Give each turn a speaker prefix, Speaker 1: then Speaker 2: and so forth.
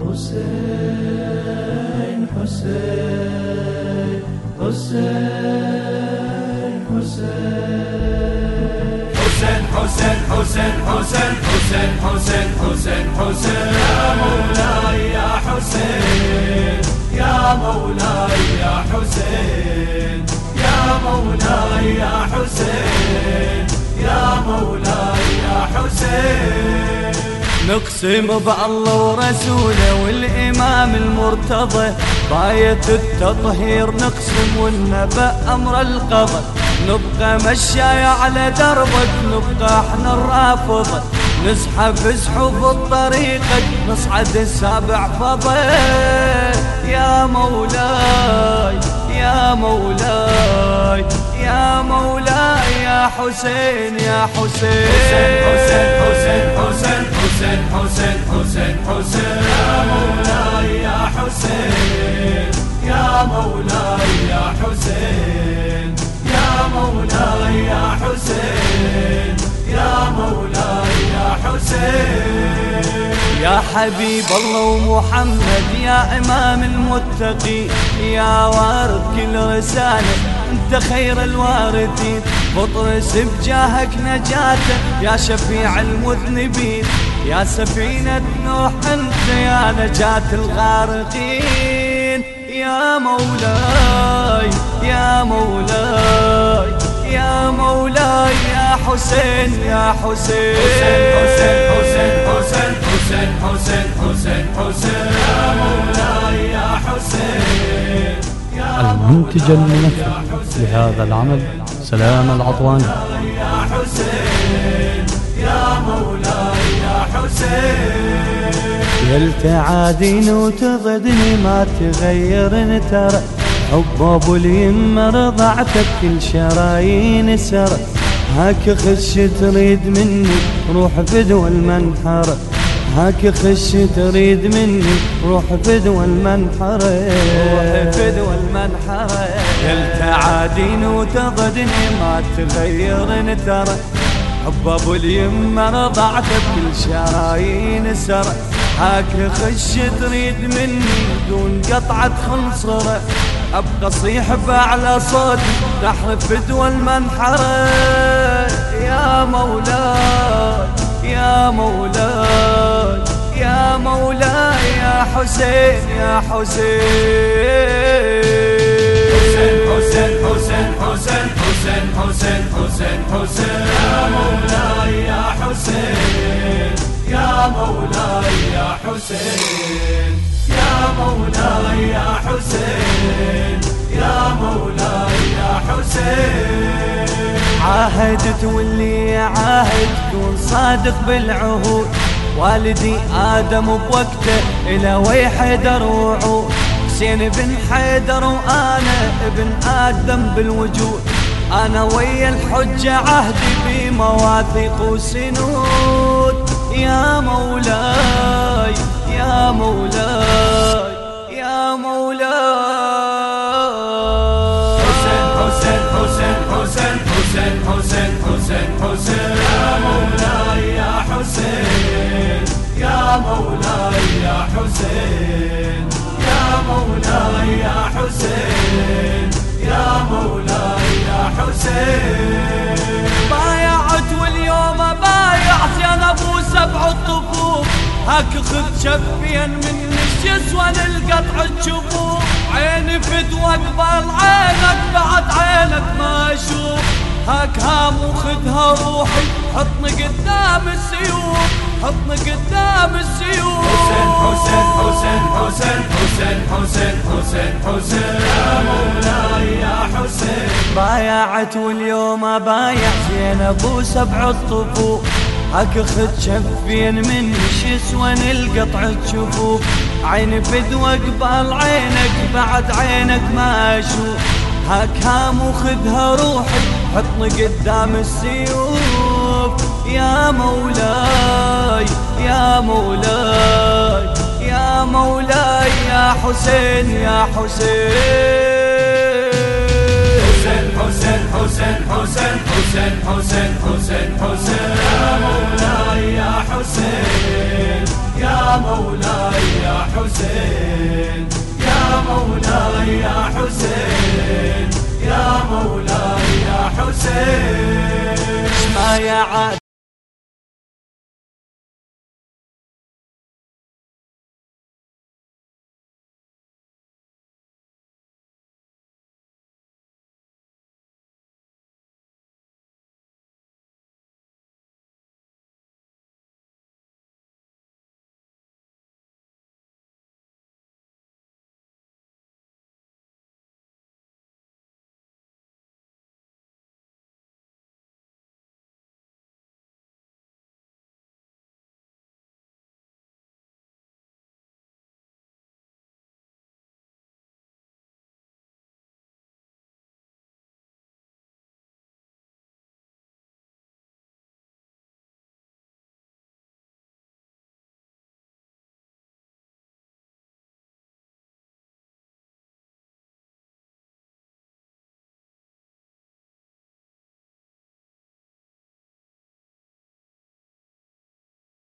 Speaker 1: حسين حسين حسين حسين حسين حسين حسين حسين حسين حسين حسين يا مولاي يا حسين يا مولاي يا حسين يا مولاي يا حسين يا مولاي يا حسين نقسم بالله ورسوله والإمام المرتضى. باية التطهير نقسم والنبأ أمر القضاء. نبقى مشاي على دربك نبقى إحنا الرافضة. نزحف زحف الطريقك نصعد السابع فضل يا مولاي يا مولاي يا مولاي يا حسين يا حسين حسين. حسين حسين حسين حسين. حسين حسين يا مولاي يا حسين. يا مولاي يا حسين. يا مولاي يا حسين. يا مولاي يا حسين. يا حبيب الله ومحمد يا إمام المتقين يا وارد كل رسالة أنت خير الواردين بطرس بجاهك نجاته يا شفيع المذنبين. يا سفينة نوح أنت يا نجاة الغارقين. يا مولاي يا مولاي يا مولاي يا حسين يا حسين. حسين حسين حسين حسين حسين حسين حسين يا مولاي يا حسين.
Speaker 2: المنتج المنفذ لهذا العمل سلام العطواني
Speaker 1: يا حسين يا مولاي. يا حسين يلتعادين وتضدني ما تغير ترى حب ابو اليمة رضعتك كل شرايين سرى هاك خش تريد مني روح فدوى المنحرة هاك خش تريد مني روح فدوى المنحرة روح فدوى المنحرة يلتعادين وتضدني ما تغير ترى حب أبو اليمه رضعتك كل شرايين سرى هاك خش تريد مني دون قطعة خنصرة. أبقى صيح بأعلى صوتي نحر فدوى المنحرة. يا مولاي يا مولاي يا مولاي يا حسين يا حسين حسين. حسين حسين حسين حسين حسين حسين يا مولاي يا حسين. يا مولاي يا حسين. يا مولاي يا حسين. يا مولاي يا حسين. عاهدت واللي عاهد كون صادق بالعهود. والدي آدم بوقته إلى وي حيدر وعود. حسين بن حيدر وأنا ابن آدم بالوجود. أنا ويا الحجة عهدي بمواثيق وسنود. يا مولاي يا مولاي يا مولاي. حسين حسين حسين حسين حسين حسين حسين حسين. يا مولاي يا حسين يا مولاي يا حسين. حسين بايعت واليوم بايع ابو سبع الطفوف هاك خذ شفين من الجسوة للقطع تشوفوه عيني فدوى قبل عينك بعد عينك ما أشوف هاك هام وخدها روحي حطني قدام السيوف. حطني قدام السيوف. حسين حسين حسين حسين حسين. حسين حسين حسين يا مولاي يا حسين. بايعت واليوم بايع زين ابو سبع الطفوف. هاك خد شفين من شسوان القطع تشوفوه عيني فدوى قبال عينك بعد عينك ما أشوف. هاك هام وخذها روحي حطني قدام السيوف. يا مولاي يا مولاي يا مولاي. يا حسين يا حسين. حسين حسين حسين حسين حسين حسين حسين. حسين يا مولاي يا حسين. يا مولاي يا حسين. يا مولاي يا حسين. يا مولاي يا حسين.
Speaker 3: ما يا